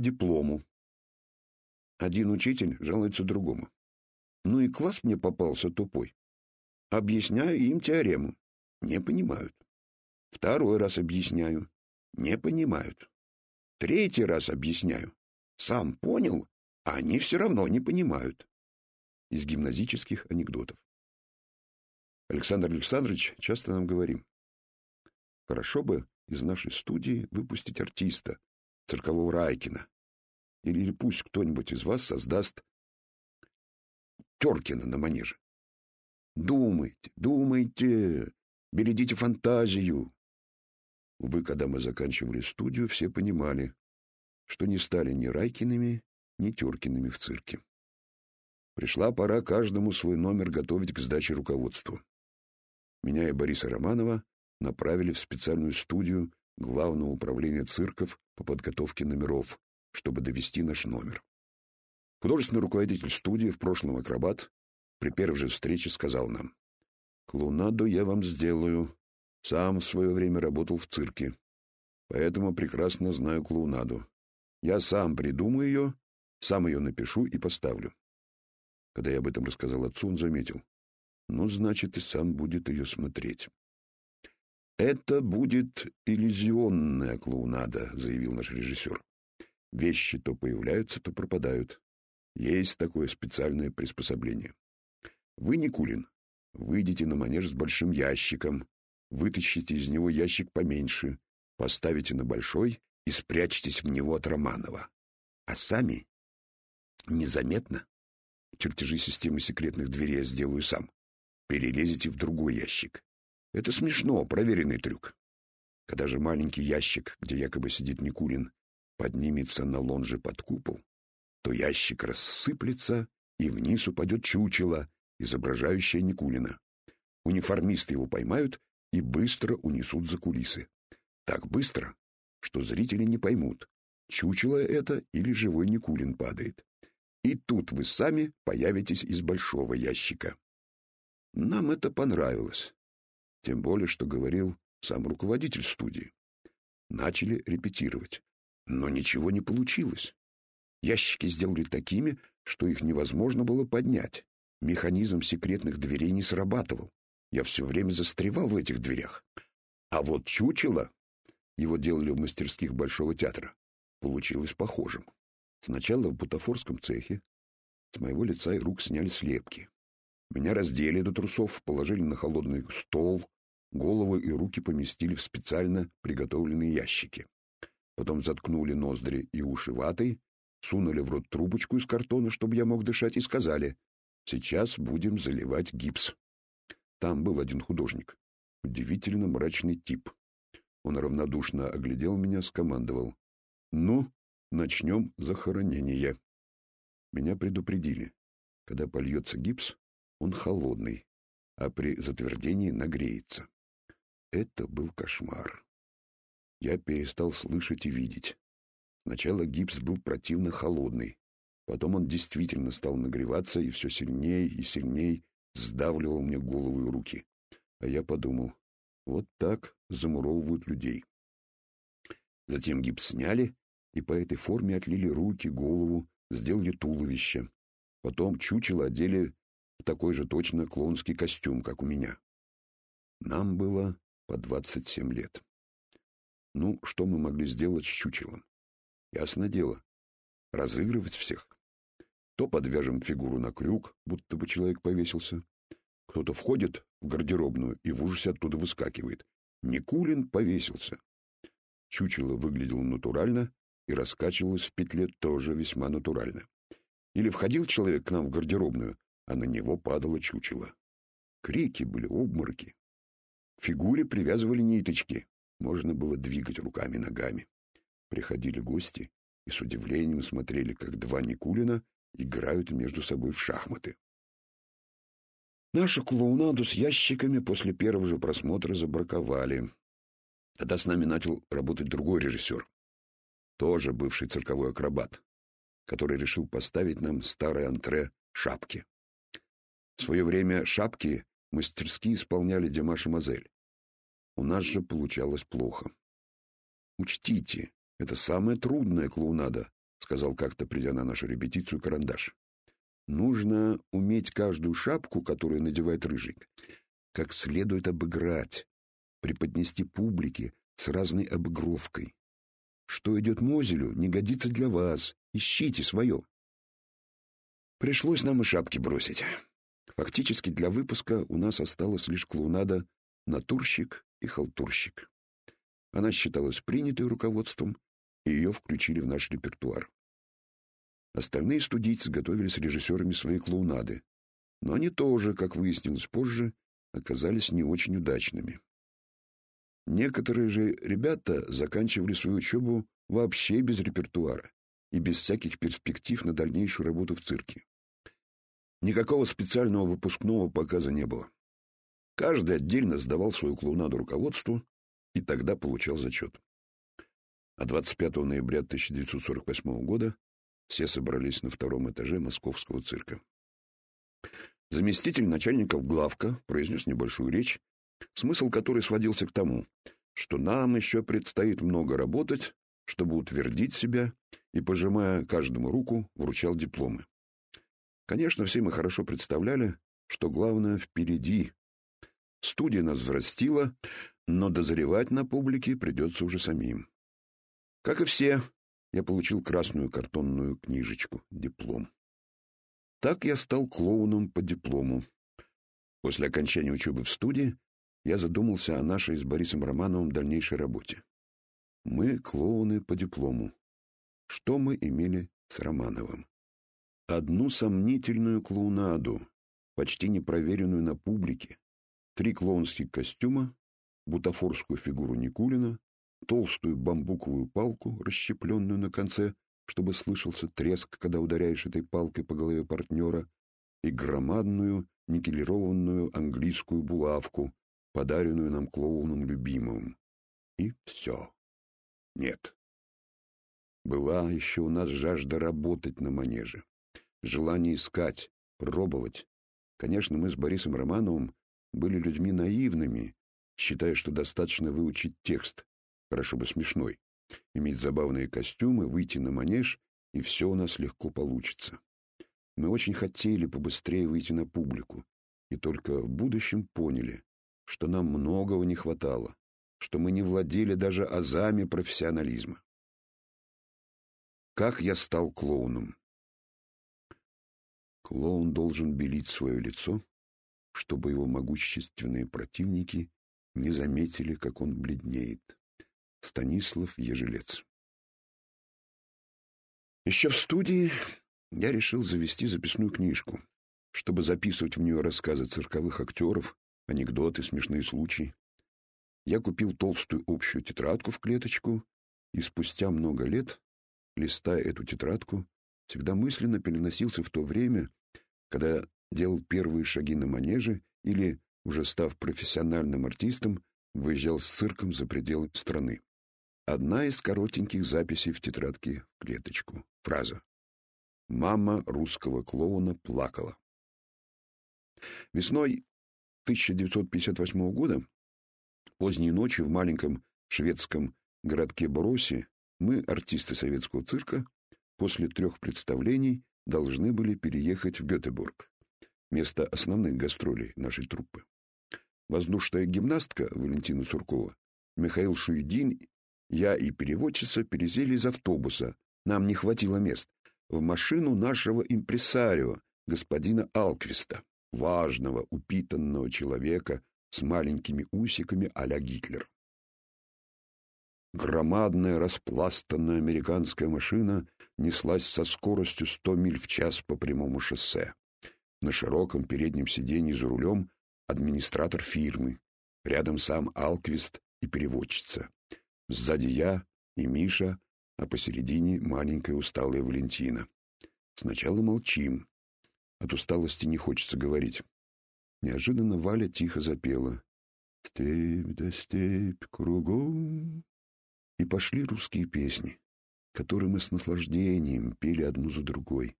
диплому. Один учитель жалуется другому. Ну и класс мне попался тупой. Объясняю им теорему. Не понимают. Второй раз объясняю. Не понимают. Третий раз объясняю. Сам понял, а они все равно не понимают. Из гимназических анекдотов. Александр Александрович часто нам говорим. Хорошо бы из нашей студии выпустить артиста, циркового Райкина. Или, пусть кто-нибудь из вас создаст Теркина на манеже. Думайте, думайте, берегите фантазию. Увы, когда мы заканчивали студию, все понимали, что не стали ни Райкиными, ни Теркиными в цирке. Пришла пора каждому свой номер готовить к сдаче руководству. Меня и Бориса Романова направили в специальную студию Главного управления цирков по подготовке номеров, чтобы довести наш номер. Художественный руководитель студии, в прошлом акробат, при первой же встрече сказал нам, «Клоунаду я вам сделаю. Сам в свое время работал в цирке, поэтому прекрасно знаю клоунаду. Я сам придумаю ее, сам ее напишу и поставлю». Когда я об этом рассказал отцу, он заметил, «Ну, значит, и сам будет ее смотреть». «Это будет иллюзионная клоунада», — заявил наш режиссер. «Вещи то появляются, то пропадают. Есть такое специальное приспособление. Вы, Никулин, выйдете на манеж с большим ящиком, вытащите из него ящик поменьше, поставите на большой и спрячьтесь в него от Романова. А сами незаметно, чертежи системы секретных дверей я сделаю сам, перелезете в другой ящик. Это смешно, проверенный трюк. Когда же маленький ящик, где якобы сидит Никулин, поднимется на лонже под купол, то ящик рассыплется, и вниз упадет чучело, изображающее Никулина. Униформисты его поймают и быстро унесут за кулисы. Так быстро, что зрители не поймут, чучело это или живой Никулин падает. И тут вы сами появитесь из большого ящика. Нам это понравилось. Тем более, что говорил сам руководитель студии. Начали репетировать. Но ничего не получилось. Ящики сделали такими, что их невозможно было поднять. Механизм секретных дверей не срабатывал. Я все время застревал в этих дверях. А вот чучело, его делали в мастерских Большого театра, получилось похожим. Сначала в бутафорском цехе с моего лица и рук сняли слепки. Меня раздели до трусов, положили на холодный стол, головы и руки поместили в специально приготовленные ящики. Потом заткнули ноздри и уши ватой, сунули в рот трубочку из картона, чтобы я мог дышать, и сказали, «Сейчас будем заливать гипс». Там был один художник, удивительно мрачный тип. Он равнодушно оглядел меня, скомандовал, «Ну, начнем захоронение». Меня предупредили, когда польется гипс, он холодный, а при затвердении нагреется. Это был кошмар. Я перестал слышать и видеть. Сначала гипс был противно холодный, потом он действительно стал нагреваться и все сильнее и сильнее сдавливал мне голову и руки. А я подумал, вот так замуровывают людей. Затем гипс сняли, и по этой форме отлили руки, голову, сделали туловище. Потом чучело одели такой же точно клоунский костюм, как у меня. Нам было по двадцать семь лет. Ну, что мы могли сделать с чучелом? Ясно дело. Разыгрывать всех. То подвяжем фигуру на крюк, будто бы человек повесился. Кто-то входит в гардеробную и в ужасе оттуда выскакивает. Никулин повесился. Чучело выглядело натурально и раскачивалось в петле тоже весьма натурально. Или входил человек к нам в гардеробную, а на него падало чучело. Крики были, обмороки. К фигуре привязывали ниточки. Можно было двигать руками и ногами. Приходили гости и с удивлением смотрели, как два Никулина играют между собой в шахматы. Нашу клоунаду с ящиками после первого же просмотра забраковали. Тогда с нами начал работать другой режиссер, тоже бывший цирковой акробат, который решил поставить нам старое антре шапки. В свое время шапки мастерски исполняли Димаш и Мазель. У нас же получалось плохо. Учтите, это самая трудная клоунада, сказал как-то, придя на нашу репетицию, карандаш. Нужно уметь каждую шапку, которую надевает рыжик, как следует обыграть, преподнести публике с разной обыгровкой. Что идет Мозелю, не годится для вас. Ищите свое. Пришлось нам и шапки бросить. Фактически для выпуска у нас осталась лишь клоунада «Натурщик» и «Халтурщик». Она считалась принятой руководством, и ее включили в наш репертуар. Остальные студийцы готовились режиссерами своей клоунады, но они тоже, как выяснилось позже, оказались не очень удачными. Некоторые же ребята заканчивали свою учебу вообще без репертуара и без всяких перспектив на дальнейшую работу в цирке. Никакого специального выпускного показа не было. Каждый отдельно сдавал свою клоунаду руководству и тогда получал зачет. А 25 ноября 1948 года все собрались на втором этаже московского цирка. Заместитель начальников главка произнес небольшую речь, смысл которой сводился к тому, что нам еще предстоит много работать, чтобы утвердить себя, и, пожимая каждому руку, вручал дипломы. Конечно, все мы хорошо представляли, что главное впереди. Студия нас взрастила, но дозревать на публике придется уже самим. Как и все, я получил красную картонную книжечку, диплом. Так я стал клоуном по диплому. После окончания учебы в студии я задумался о нашей с Борисом Романовым дальнейшей работе. Мы клоуны по диплому. Что мы имели с Романовым? Одну сомнительную клоунаду, почти непроверенную на публике, три клоунских костюма, бутафорскую фигуру Никулина, толстую бамбуковую палку, расщепленную на конце, чтобы слышался треск, когда ударяешь этой палкой по голове партнера, и громадную никелированную английскую булавку, подаренную нам клоуном любимым. И все. Нет. Была еще у нас жажда работать на манеже, желание искать, пробовать. Конечно, мы с Борисом Романовым были людьми наивными, считая, что достаточно выучить текст, хорошо бы смешной, иметь забавные костюмы, выйти на манеж, и все у нас легко получится. Мы очень хотели побыстрее выйти на публику, и только в будущем поняли, что нам многого не хватало, что мы не владели даже азами профессионализма. Как я стал клоуном? Клоун должен белить свое лицо, чтобы его могущественные противники не заметили, как он бледнеет. Станислав Ежелец. Еще в студии я решил завести записную книжку, чтобы записывать в нее рассказы цирковых актеров, анекдоты, смешные случаи. Я купил толстую общую тетрадку в клеточку, и спустя много лет, листая эту тетрадку, всегда мысленно переносился в то время, когда делал первые шаги на манеже или, уже став профессиональным артистом, выезжал с цирком за пределы страны. Одна из коротеньких записей в тетрадке в клеточку. Фраза. Мама русского клоуна плакала. Весной 1958 года, поздней ночью в маленьком шведском городке Бороси, мы, артисты советского цирка, после трех представлений должны были переехать в Гетеборг, место основных гастролей нашей труппы. Воздушная гимнастка Валентина Суркова, Михаил Шуйдин я и переводчица пересели из автобуса, нам не хватило мест, в машину нашего импресарио, господина Алквиста, важного, упитанного человека с маленькими усиками а-ля Гитлер. Громадная распластанная американская машина неслась со скоростью 100 миль в час по прямому шоссе. На широком переднем сиденье за рулем администратор фирмы, рядом сам Алквист и переводчица. Сзади я и Миша, а посередине маленькая усталая Валентина. Сначала молчим. От усталости не хочется говорить. Неожиданно Валя тихо запела. «Степь да степь кругом». И пошли русские песни, которые мы с наслаждением пели одну за другой.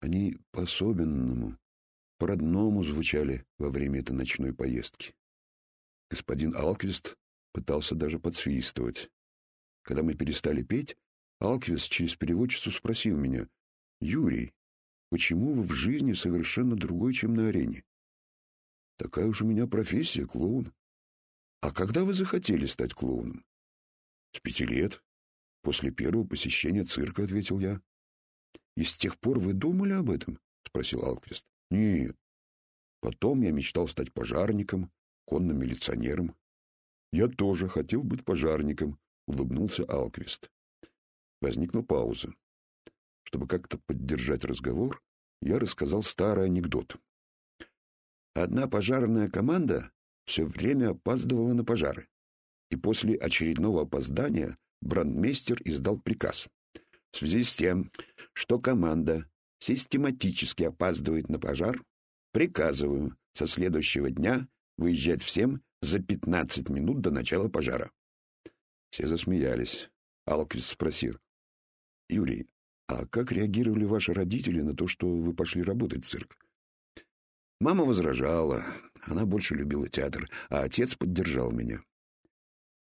Они по-особенному, по-родному звучали во время этой ночной поездки. Господин Алквист пытался даже подсвистывать. Когда мы перестали петь, Алквист через переводчицу спросил меня, «Юрий, почему вы в жизни совершенно другой, чем на арене?» «Такая уж у меня профессия, клоун». «А когда вы захотели стать клоуном?» «С пяти лет. После первого посещения цирка», — ответил я. «И с тех пор вы думали об этом?» — спросил Алквист. «Нет. Потом я мечтал стать пожарником, конным милиционером. Я тоже хотел быть пожарником, улыбнулся Алквист. Возникла пауза. Чтобы как-то поддержать разговор, я рассказал старый анекдот. Одна пожарная команда все время опаздывала на пожары, и после очередного опоздания брандмейстер издал приказ. В связи с тем, что команда систематически опаздывает на пожар, приказываю со следующего дня выезжать всем за 15 минут до начала пожара. Все засмеялись. Алквист спросил. «Юрий, а как реагировали ваши родители на то, что вы пошли работать в цирк?» Мама возражала. Она больше любила театр, а отец поддержал меня.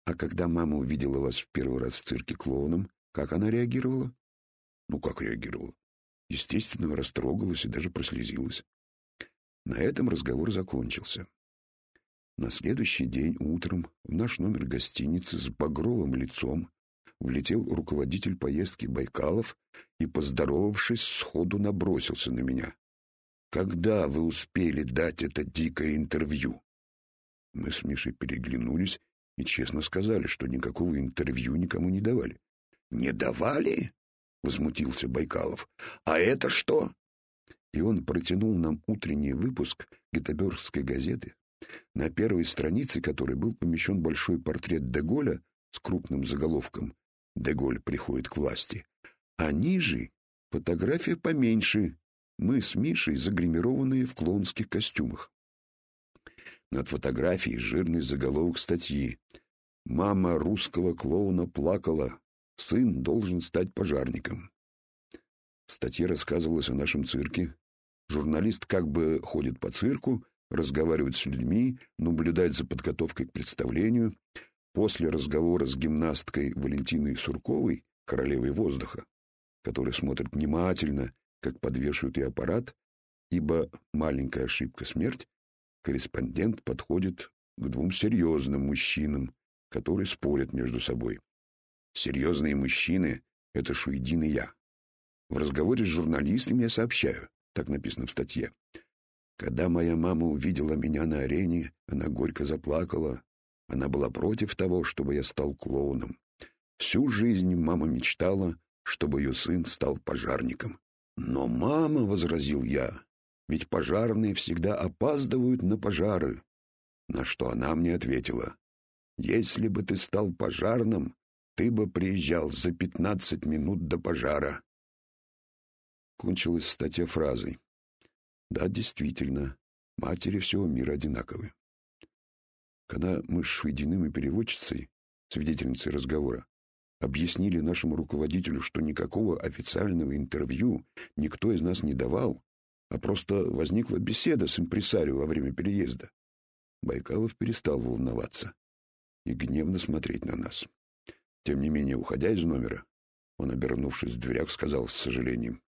А когда мама увидела вас в первый раз в цирке клоуном, как она реагировала? Ну, как реагировала? Естественно, растрогалась и даже прослезилась. На этом разговор закончился. На следующий день утром в наш номер гостиницы с багровым лицом влетел руководитель поездки Байкалов и, поздоровавшись, сходу набросился на меня. «Когда вы успели дать это дикое интервью?» Мы с Мишей переглянулись и честно сказали, что никакого интервью никому не давали. «Не давали?» — возмутился Байкалов. «А это что?» И он протянул нам утренний выпуск Гетебергской газеты, на первой странице которой был помещен большой портрет Деголя с крупным заголовком «Деголь приходит к власти», а ниже фотография поменьше, мы с Мишей загримированные в клоунских костюмах. Над фотографией жирный заголовок статьи «Мама русского клоуна плакала. Сын должен стать пожарником». В статье рассказывалось о нашем цирке. Журналист как бы ходит по цирку, разговаривать с людьми, наблюдать за подготовкой к представлению. После разговора с гимнасткой Валентиной Сурковой, королевой воздуха, которая смотрит внимательно, как подвешивают ей аппарат, ибо маленькая ошибка — смерть, корреспондент подходит к двум серьезным мужчинам, которые спорят между собой. Серьезные мужчины — это Шуидин и я. В разговоре с журналистами я сообщаю, так написано в статье, когда моя мама увидела меня на арене, она горько заплакала. Она была против того, чтобы я стал клоуном. Всю жизнь мама мечтала, чтобы ее сын стал пожарником. «Но, мама», — возразил я, — «ведь пожарные всегда опаздывают на пожары». На что она мне ответила, «Если бы ты стал пожарным, ты бы приезжал за пятнадцать минут до пожара». Кончилась статья фразой. Да, действительно, матери всего мира одинаковы. Когда мы с Швединым и переводчицей, свидетельницей разговора, объяснили нашему руководителю, что никакого официального интервью никто из нас не давал, а просто возникла беседа с импресарио во время переезда, Байкалов перестал волноваться и гневно смотреть на нас. Тем не менее, уходя из номера, он, обернувшись в дверях, сказал с сожалением,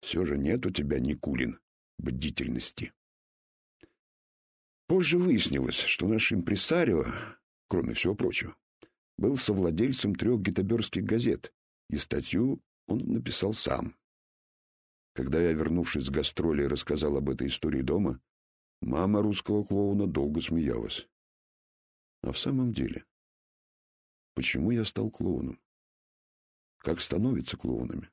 «Все же нет у тебя, Никулин, бдительности. Позже выяснилось, что наш импресарио, кроме всего прочего, был совладельцем трех гетеберских газет, и статью он написал сам. Когда я, вернувшись с гастролей, рассказал об этой истории дома, мама русского клоуна долго смеялась. А в самом деле, почему я стал клоуном? Как становятся клоунами?